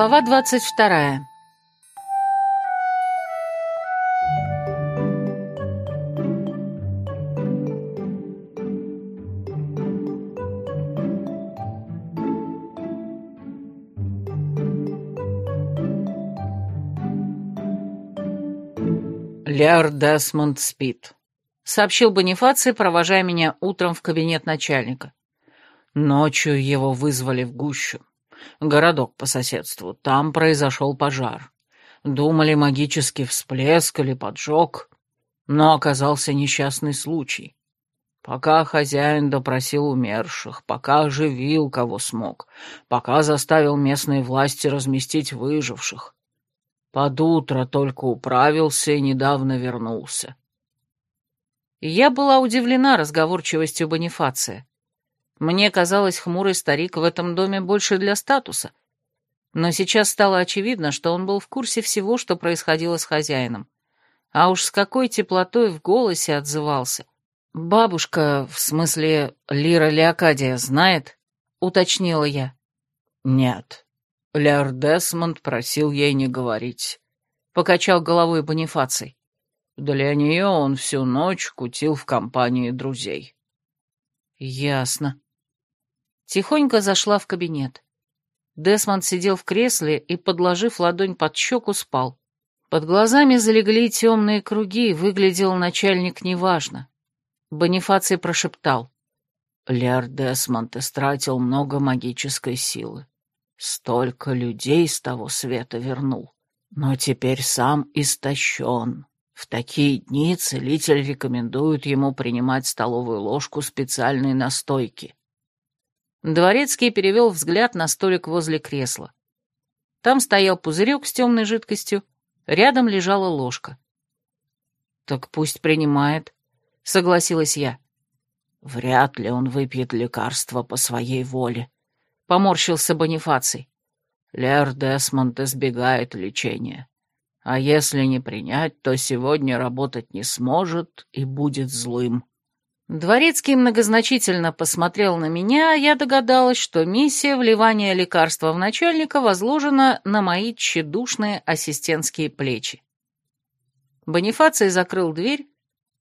Глава двадцать вторая. «Ляр Десмонд спит», — сообщил Бонифаций, провожая меня утром в кабинет начальника. Ночью его вызвали в гущу. Городок по соседству. Там произошел пожар. Думали, магический всплеск или поджог, но оказался несчастный случай. Пока хозяин допросил умерших, пока оживил кого смог, пока заставил местные власти разместить выживших. Под утро только управился и недавно вернулся. Я была удивлена разговорчивостью Бонифация. Мне казалось, хмурый старик в этом доме больше для статуса. Но сейчас стало очевидно, что он был в курсе всего, что происходило с хозяином. А уж с какой теплотой в голосе отзывался. «Бабушка, в смысле Лира Леокадия, знает?» — уточнила я. «Нет. Лер Десмонд просил ей не говорить», — покачал головой Бонифаций. Для нее он всю ночь кутил в компании друзей. «Ясно», Тихонько зашла в кабинет. Десмонд сидел в кресле и, подложив ладонь под щеку, спал. Под глазами залегли темные круги, выглядел начальник неважно. Бонифаций прошептал. Лер Десмонд истратил много магической силы. Столько людей с того света вернул. Но теперь сам истощен. В такие дни целитель рекомендует ему принимать столовую ложку специальной настойки. Дворецкий перевел взгляд на столик возле кресла. Там стоял пузырек с темной жидкостью, рядом лежала ложка. «Так пусть принимает», — согласилась я. «Вряд ли он выпьет лекарство по своей воле», — поморщился Бонифаций. «Лер Десмонд избегает лечения. А если не принять, то сегодня работать не сможет и будет злым». Дворецкий многозначительно посмотрел на меня, а я догадалась, что миссия вливания лекарства в начальника возложена на мои тщедушные ассистентские плечи. Бонифаций закрыл дверь,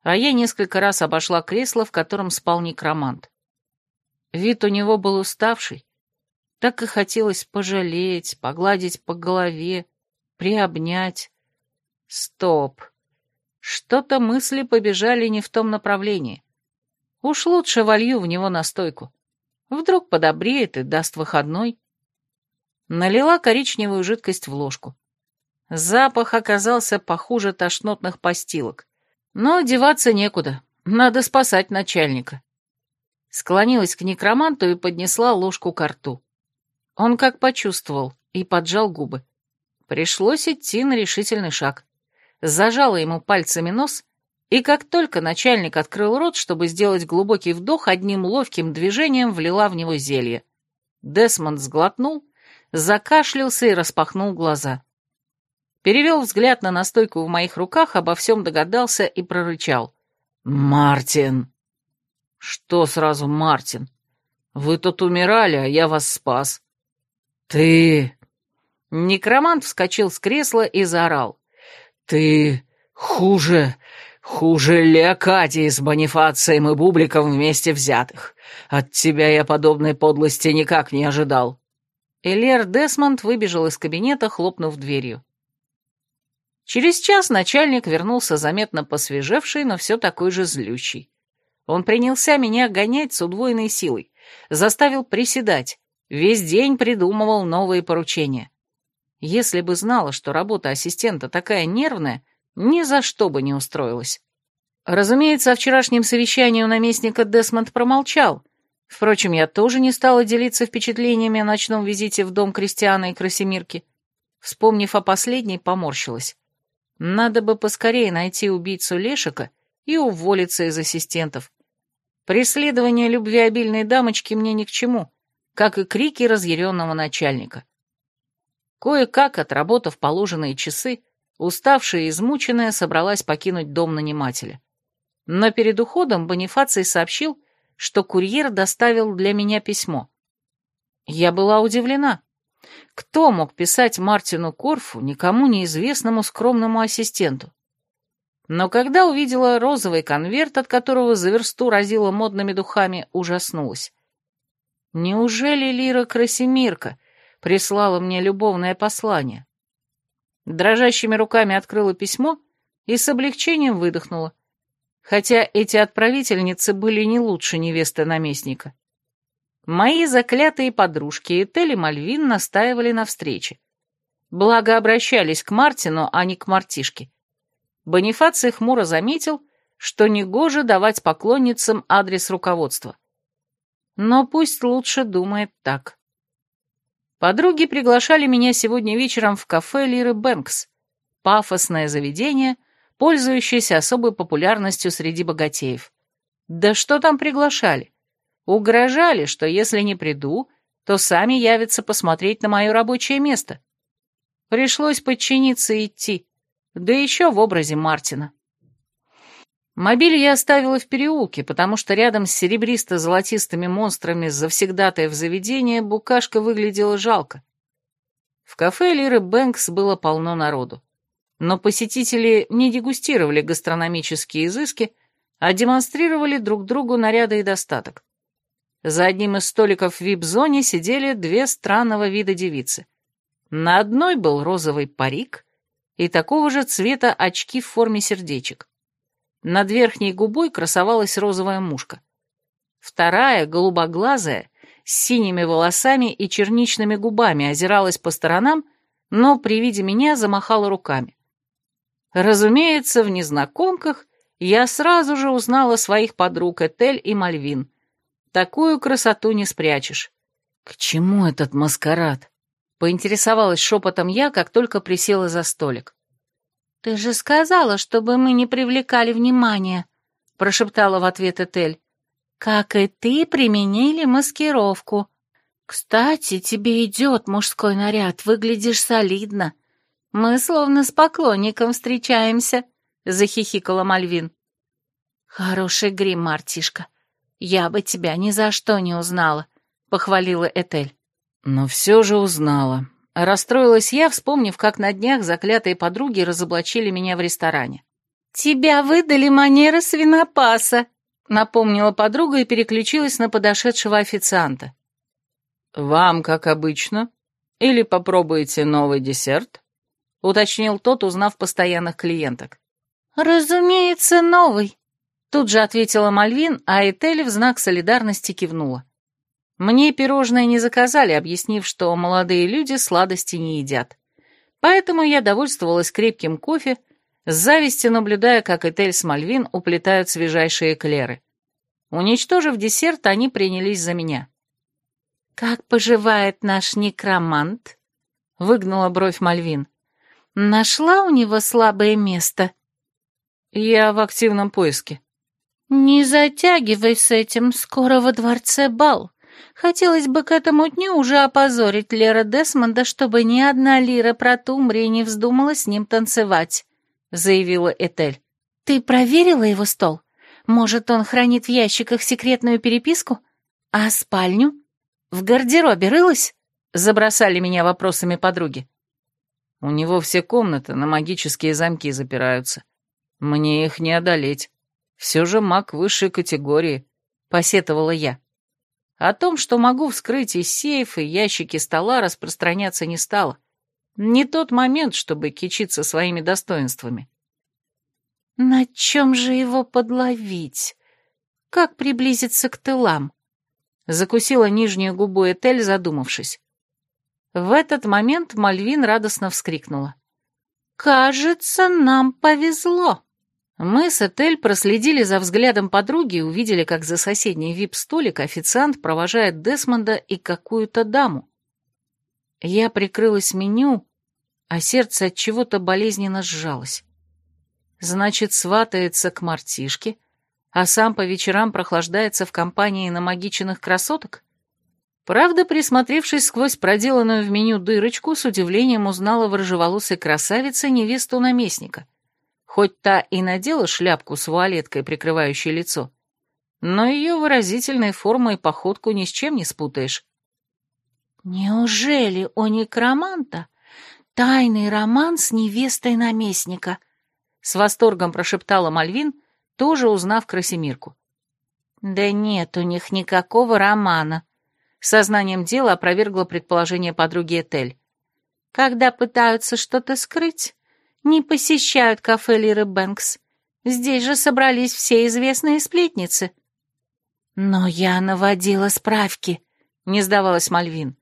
а я несколько раз обошла кресло, в котором спал некромант. Вид у него был уставший. Так и хотелось пожалеть, погладить по голове, приобнять. Стоп. Что-то мысли побежали не в том направлении. Уж лучше волью в него настойку. Вдруг подобреет и даст выходной. Налила коричневую жидкость в ложку. Запах оказался похуже тошнотных постилок. Но деваться некуда, надо спасать начальника. Склонилась к некроманту и поднесла ложку к рту. Он как почувствовал и поджал губы. Пришлось идти на решительный шаг. Зажала ему пальцами нос и как только начальник открыл рот, чтобы сделать глубокий вдох, одним ловким движением влила в него зелье. Десмонд сглотнул, закашлялся и распахнул глаза. Перевел взгляд на настойку в моих руках, обо всем догадался и прорычал. «Мартин!» «Что сразу Мартин? Вы тут умирали, а я вас спас». «Ты...» Некромант вскочил с кресла и заорал. «Ты хуже Хуже Леокадии с Бонифацием и Бубликом вместе взятых. От тебя я подобной подлости никак не ожидал». Элер Десмонд выбежал из кабинета, хлопнув дверью. Через час начальник вернулся заметно посвежевший, но все такой же злющий. Он принялся меня гонять с удвоенной силой, заставил приседать, весь день придумывал новые поручения. Если бы знала, что работа ассистента такая нервная, ни за что бы не устроилась. Разумеется, о вчерашнем совещании у наместника Десмонд промолчал. Впрочем, я тоже не стала делиться впечатлениями о ночном визите в дом Кристиана и Красимирки. Вспомнив о последней, поморщилась. Надо бы поскорее найти убийцу Лешика и уволиться из ассистентов. Преследование любвеобильной дамочки мне ни к чему, как и крики разъяренного начальника. Кое-как, отработав положенные часы, Уставшая и измученная собралась покинуть дом нанимателя. Но перед уходом Бонифаций сообщил, что курьер доставил для меня письмо. Я была удивлена. Кто мог писать Мартину Корфу, никому неизвестному скромному ассистенту? Но когда увидела розовый конверт, от которого за версту разила модными духами, ужаснулась. Неужели Лира Красимирка прислала мне любовное послание? Дрожащими руками открыла письмо и с облегчением выдохнула, хотя эти отправительницы были не лучше невесты наместника. Мои заклятые подружки Этель и Мальвин настаивали на встрече. Благо обращались к Мартину, а не к мартишке. Бонифаций хмуро заметил, что негоже давать поклонницам адрес руководства. Но пусть лучше думает так. Подруги приглашали меня сегодня вечером в кафе Лиры Бэнкс, пафосное заведение, пользующееся особой популярностью среди богатеев. Да что там приглашали? Угрожали, что если не приду, то сами явятся посмотреть на мое рабочее место. Пришлось подчиниться и идти, да еще в образе Мартина. Мобиль я оставила в переулке, потому что рядом с серебристо-золотистыми монстрами завсегдатая в заведение букашка выглядела жалко. В кафе Лиры Бэнкс было полно народу. Но посетители не дегустировали гастрономические изыски, а демонстрировали друг другу наряды и достаток. За одним из столиков в вип-зоне сидели две странного вида девицы. На одной был розовый парик и такого же цвета очки в форме сердечек. Над верхней губой красовалась розовая мушка. Вторая, голубоглазая, с синими волосами и черничными губами, озиралась по сторонам, но при виде меня замахала руками. Разумеется, в незнакомках я сразу же узнала своих подруг Этель и Мальвин — Такую красоту не спрячешь. К чему этот маскарад? Поинтересовалась шепотом я, как только присела за столик. «Ты же сказала, чтобы мы не привлекали внимания», — прошептала в ответ Этель. «Как и ты применили маскировку. Кстати, тебе идет мужской наряд, выглядишь солидно. Мы словно с поклонником встречаемся», — захихикала Мальвин. «Хороший грим, Мартишка. «Я бы тебя ни за что не узнала», — похвалила Этель. «Но все же узнала». Расстроилась я, вспомнив, как на днях заклятые подруги разоблачили меня в ресторане. «Тебя выдали манеры свинопаса», — напомнила подруга и переключилась на подошедшего официанта. «Вам, как обычно? Или попробуете новый десерт?» — уточнил тот, узнав постоянных клиенток. «Разумеется, новый», Тут же ответила Мальвин, а Этель в знак солидарности кивнула. Мне пирожное не заказали, объяснив, что молодые люди сладости не едят. Поэтому я довольствовалась крепким кофе, с завистью наблюдая, как Этель с Мальвин уплетают свежайшие эклеры. Уничтожив десерт, они принялись за меня. «Как поживает наш некромант?» — выгнула бровь Мальвин. «Нашла у него слабое место?» «Я в активном поиске», «Не затягивай с этим, скоро во дворце бал. Хотелось бы к этому дню уже опозорить Лера Десмонда, чтобы ни одна лира про Тумбри не вздумала с ним танцевать», — заявила Этель. «Ты проверила его стол? Может, он хранит в ящиках секретную переписку? А спальню? В гардеробе рылась?» — забросали меня вопросами подруги. «У него все комнаты на магические замки запираются. Мне их не одолеть». Все же маг высшей категории, посетовала я. О том, что могу вскрыть из сейфа и ящики стола, распространяться не стало. Не тот момент, чтобы кичиться своими достоинствами. На чем же его подловить? Как приблизиться к тылам? Закусила нижнюю губу Этель, задумавшись. В этот момент Мальвин радостно вскрикнула. «Кажется, нам повезло!» Мы с Этель проследили за взглядом подруги и увидели, как за соседний вип-столик официант провожает Десмонда и какую-то даму. Я прикрылась меню, а сердце от чего-то болезненно сжалось. Значит, сватается к мартишке, а сам по вечерам прохлаждается в компании намагиченных красоток? Правда, присмотревшись сквозь проделанную в меню дырочку, с удивлением узнала в рыжеволосой красавице невесту наместника — Хоть та и надела шляпку с вуалеткой, прикрывающей лицо, но ее выразительной формой и походку ни с чем не спутаешь. «Неужели у некроманта тайный роман с невестой наместника?» С восторгом прошептала Мальвин, тоже узнав Красимирку. «Да нет у них никакого романа», — сознанием дела опровергла предположение подруги Этель. «Когда пытаются что-то скрыть, не посещают кафе Лиры Бэнкс. Здесь же собрались все известные сплетницы». «Но я наводила справки», — не сдавалась Мальвин.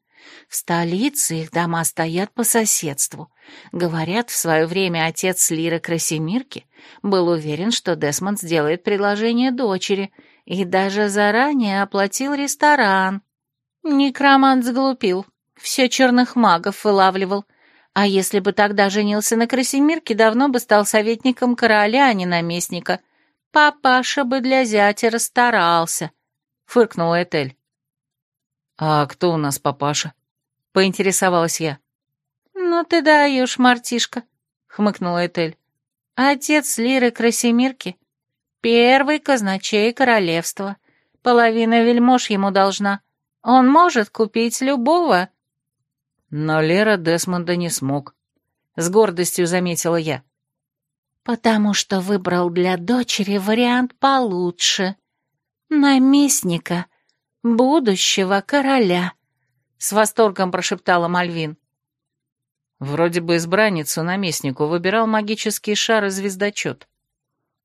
«В столице их дома стоят по соседству. Говорят, в свое время отец Лиры Красимирки был уверен, что Десмонд сделает предложение дочери, и даже заранее оплатил ресторан. Некромант сглупил, все черных магов вылавливал, а если бы тогда женился на Красимирке, давно бы стал советником короля, а не наместника. Папаша бы для зятя расстарался фыркнула Этель. «А кто у нас папаша?» — поинтересовалась я. «Ну ты даешь, мартишка», — хмыкнула Этель. «Отец Лиры Красимирки, первый казначей королевства. Половина вельмож ему должна. Он может купить любого». Но Лера Десмонда не смог, — с гордостью заметила я. «Потому что выбрал для дочери вариант получше», наместника, будущего короля», — с восторгом прошептала Мальвин. Вроде бы избранницу наместнику выбирал магический шар и звездочет.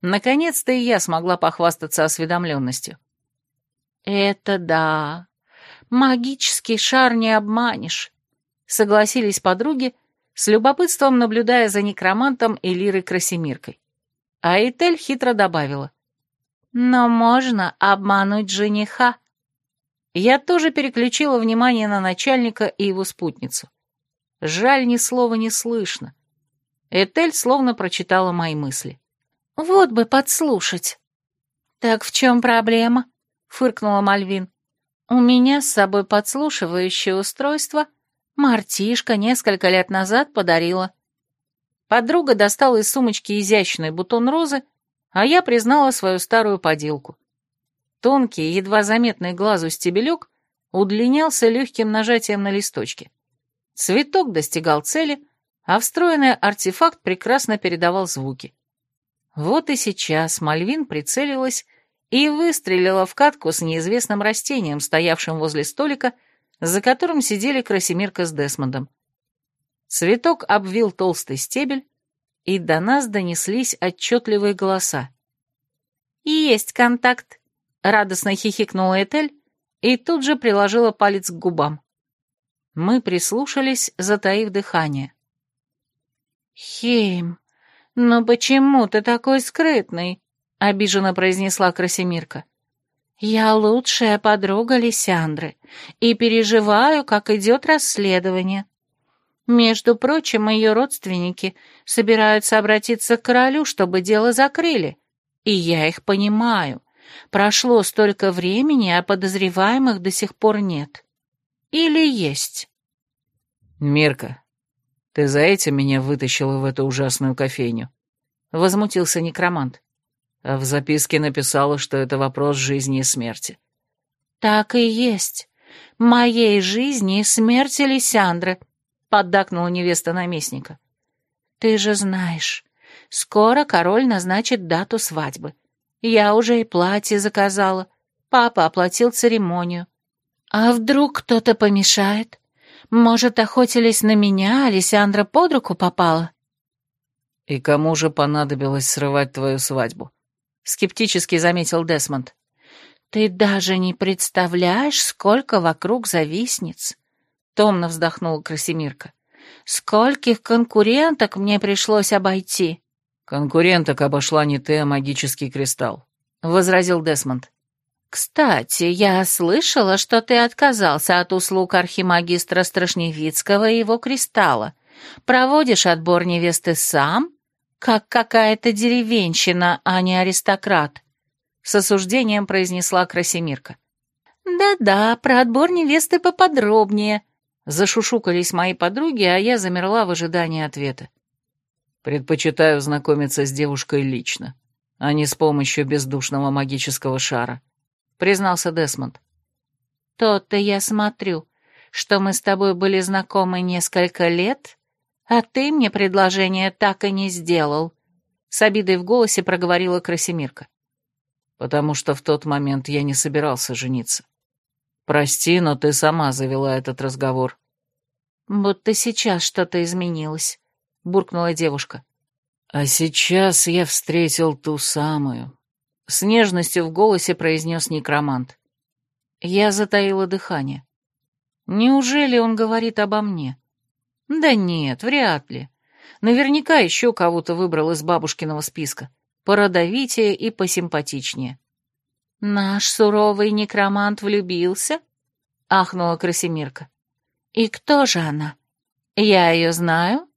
Наконец-то и я смогла похвастаться осведомленностью. «Это да. Магический шар не обманешь», — согласились подруги, с любопытством наблюдая за некромантом и лирой Красимиркой. А Этель хитро добавила. Но можно обмануть жениха. Я тоже переключила внимание на начальника и его спутницу. Жаль, ни слова не слышно. Этель словно прочитала мои мысли. «Вот бы подслушать». «Так в чем проблема?» — фыркнула Мальвин. «У меня с собой подслушивающее устройство Мартишка несколько лет назад подарила». Подруга достала из сумочки изящный бутон розы а я признала свою старую поделку. Тонкий, едва заметный глазу стебелек удлинялся легким нажатием на листочке. Цветок достигал цели, а встроенный артефакт прекрасно передавал звуки. Вот и сейчас Мальвин прицелилась и выстрелила в катку с неизвестным растением, стоявшим возле столика, за которым сидели Красимирка с Десмондом. Цветок обвил толстый стебель, и до нас донеслись отчетливые голоса. «Есть контакт!» — радостно хихикнула Этель и тут же приложила палец к губам. Мы прислушались, затаив дыхание. «Хейм, ну почему ты такой скрытный?» — обиженно произнесла Красимирка. «Я лучшая подруга Лисяндры и переживаю, как идет расследование. Между прочим, ее родственники собираются обратиться к королю, чтобы дело закрыли. И я их понимаю. Прошло столько времени, а подозреваемых до сих пор нет. Или есть? Мирка, ты за этим меня вытащила в эту ужасную кофейню? Возмутился некромант. А в записке написала, что это вопрос жизни и смерти. Так и есть. Моей жизни и смерти Лисяндры — поддакнула невеста наместника. «Ты же знаешь, скоро король назначит дату свадьбы. Я уже и платье заказала, папа оплатил церемонию. А вдруг кто-то помешает? Может, охотились на меня, а Александра под руку попала?» «И кому же понадобилось срывать твою свадьбу?» — скептически заметил Десмонд. «Ты даже не представляешь, сколько вокруг завистниц. Томно вздохнула Красимирка. «Скольких конкуренток мне пришлось обойти?» «Конкуренток обошла не ты, а магический кристалл», — возразил Десмонд. «Кстати, я слышала, что ты отказался от услуг архимагистра Страшневицкого и его кристалла. Проводишь отбор невесты сам, как какая-то деревенщина, а не аристократ», — с осуждением произнесла Красимирка. «Да-да, про отбор невесты поподробнее», Зашушукались мои подруги, а я замерла в ожидании ответа. Предпочитаю знакомиться с девушкой лично, а не с помощью бездушного магического шара, признался Десмонд. То-то я смотрю, что мы с тобой были знакомы несколько лет, а ты мне предложение так и не сделал», — с обидой в голосе проговорила Красимирка. «Потому что в тот момент я не собирался жениться. Прости, но ты сама завела этот разговор». «Будто сейчас что-то изменилось», — буркнула девушка. «А сейчас я встретил ту самую», — с нежностью в голосе произнес некромант. Я затаила дыхание. Неужели он говорит обо мне? Да нет, вряд ли. Наверняка еще кого-то выбрал из бабушкиного списка. Породовитее и посимпатичнее. «Наш суровый некромант влюбился?» — ахнула Красимирка. «И кто же она? Я ее знаю?»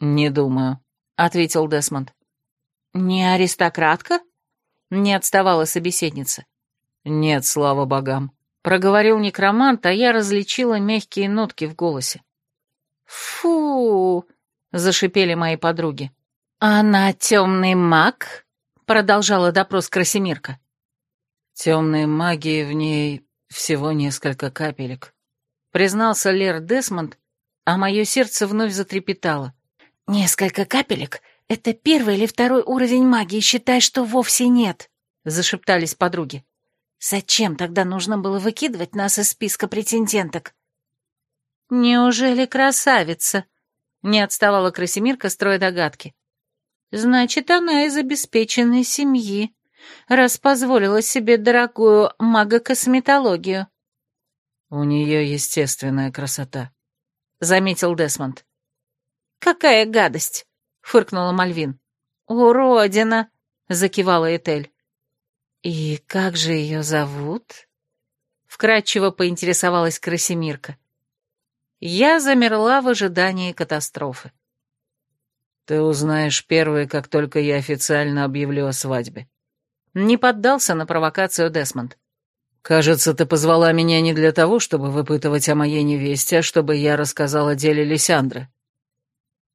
«Не думаю», — ответил Десмонд. «Не аристократка?» — не отставала собеседница. «Нет, слава богам», — проговорил некромант, а я различила мягкие нотки в голосе. «Фу!» — зашипели мои подруги. «Она темный маг?» — продолжала допрос Красимирка. «Темной магии в ней всего несколько капелек», — признался Лер Десмонд, а мое сердце вновь затрепетало. «Несколько капелек — это первый или второй уровень магии, считай, что вовсе нет», — зашептались подруги. «Зачем тогда нужно было выкидывать нас из списка претенденток?» «Неужели красавица?» — не отставала Красимирка, строя догадки. «Значит, она из обеспеченной семьи, раз позволила себе дорогую магокосметологию». «У нее естественная красота», — заметил Десмонд. «Какая гадость!» — фыркнула Мальвин. «Уродина!» — закивала Этель. «И как же ее зовут?» — вкратчиво поинтересовалась Красимирка. Я замерла в ожидании катастрофы. «Ты узнаешь первой, как только я официально объявлю о свадьбе». Не поддался на провокацию Десмонд. «Кажется, ты позвала меня не для того, чтобы выпытывать о моей невесте, а чтобы я рассказал о деле Лисяндры».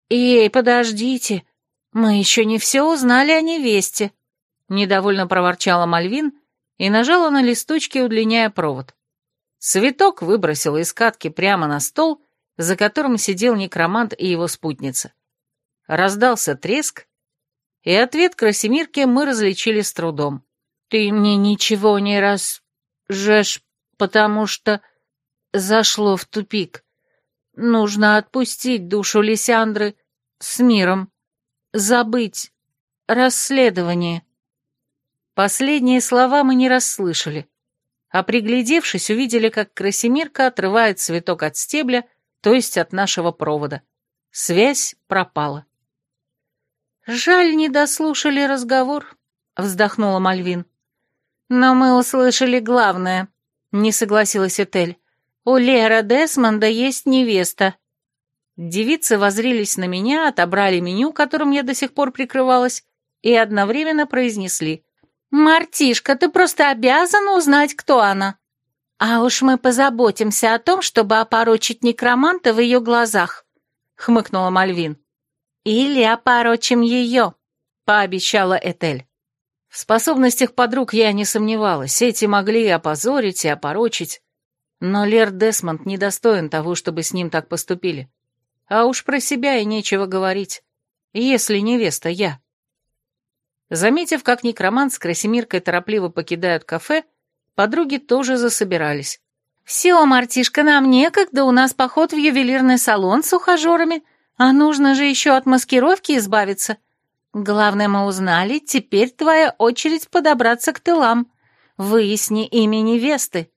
«Эй, подождите, мы еще не все узнали о невесте», — недовольно проворчала Мальвин и нажала на листочки, удлиняя провод. Цветок выбросила из катки прямо на стол, за которым сидел некромант и его спутница. Раздался треск, и ответ Красимирки мы различили с трудом. «Ты мне ничего не разжешь, потому что зашло в тупик. Нужно отпустить душу Лисяндры с миром, забыть расследование». Последние слова мы не расслышали, а приглядевшись, увидели, как Красимирка отрывает цветок от стебля, то есть от нашего провода. Связь пропала. «Жаль, не дослушали разговор», — вздохнула Мальвин. «Но мы услышали главное», — не согласилась Этель. «У Лера Десмонда есть невеста». Девицы возрились на меня, отобрали меню, которым я до сих пор прикрывалась, и одновременно произнесли. «Мартишка, ты просто обязана узнать, кто она». «А уж мы позаботимся о том, чтобы опорочить некроманта в ее глазах», — хмыкнула Мальвин. «Или опорочим ее», — пообещала Этель. В способностях подруг я не сомневалась, эти могли и опозорить, и опорочить. Но Лер Десмонд недостоин того, чтобы с ним так поступили. А уж про себя и нечего говорить, если невеста я. Заметив, как некромант с Красимиркой торопливо покидают кафе, подруги тоже засобирались. «Все, Мартишка, нам некогда, у нас поход в ювелирный салон с ухажерами, а нужно же еще от маскировки избавиться. Главное, мы узнали, теперь твоя очередь подобраться к тылам. Выясни имя невесты».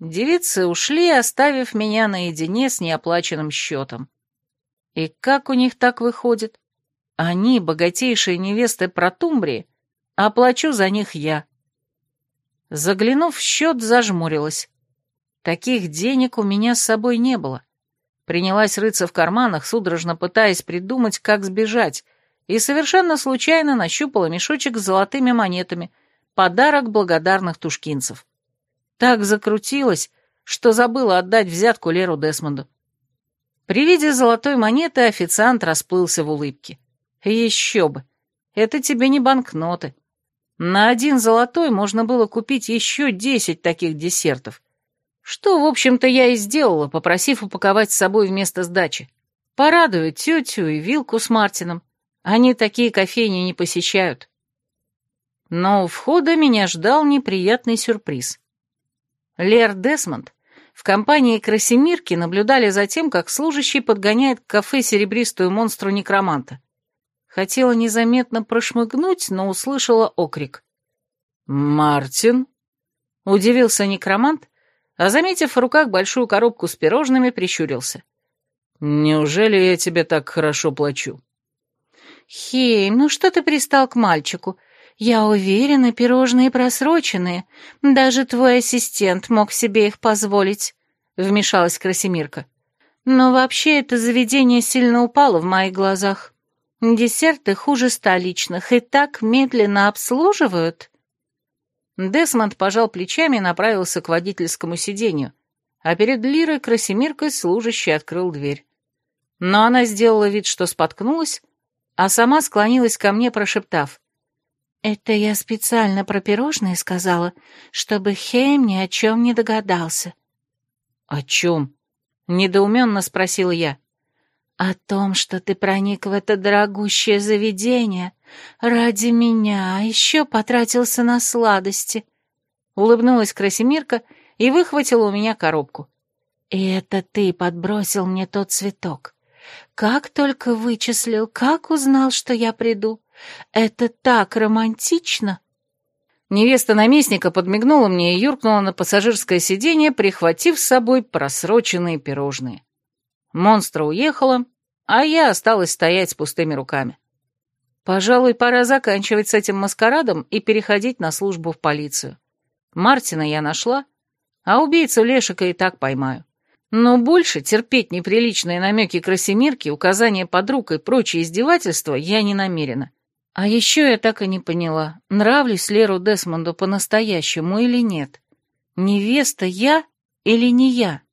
Девицы ушли, оставив меня наедине с неоплаченным счетом. И как у них так выходит? Они, богатейшие невесты Протумбрии, оплачу за них я. Заглянув в счет, зажмурилась. Таких денег у меня с собой не было. Принялась рыться в карманах, судорожно пытаясь придумать, как сбежать, и совершенно случайно нащупала мешочек с золотыми монетами, подарок благодарных тушкинцев. Так закрутилась, что забыла отдать взятку Леру Десмонду. При виде золотой монеты официант расплылся в улыбке. Еще бы. Это тебе не банкноты. На один золотой можно было купить еще десять таких десертов. Что, в общем-то, я и сделала, попросив упаковать с собой вместо сдачи. Порадую тетю и вилку с Мартином. Они такие кофейни не посещают. Но у входа меня ждал неприятный сюрприз. Лер Десмонд в компании Красимирки наблюдали за тем, как служащий подгоняет к кафе серебристую монстру некроманта. Хотела незаметно прошмыгнуть, но услышала окрик. «Мартин?» — удивился некромант, а, заметив в руках большую коробку с пирожными, прищурился. «Неужели я тебе так хорошо плачу?» «Хей, ну что ты пристал к мальчику? Я уверена, пирожные просроченные. Даже твой ассистент мог себе их позволить», — вмешалась Красимирка. «Но вообще это заведение сильно упало в моих глазах. Десерты хуже столичных и так медленно обслуживают». Десмонд пожал плечами и направился к водительскому сиденью, а перед Лирой Красимиркой служащий открыл дверь. Но она сделала вид, что споткнулась, а сама склонилась ко мне, прошептав. «Это я специально про пирожные сказала, чтобы Хейм ни о чем не догадался». «О чем?» — недоуменно спросила я. «О том, что ты проник в это дорогущее заведение ради меня, а еще потратился на сладости». Улыбнулась Красимирка и выхватила у меня коробку. «И это ты подбросил мне тот цветок. Как только вычислил, как узнал, что я приду. Это так романтично!» Невеста наместника подмигнула мне и юркнула на пассажирское сиденье, прихватив с собой просроченные пирожные. Монстра уехала, а я осталась стоять с пустыми руками. Пожалуй, пора заканчивать с этим маскарадом и переходить на службу в полицию. Мартина я нашла, а убийцу Лешика и так поймаю. Но больше терпеть неприличные намеки Красимирки, указания подруг и прочие издевательства я не намерена. А еще я так и не поняла, нравлюсь Леру Десмонду по-настоящему или нет. Невеста я или не я?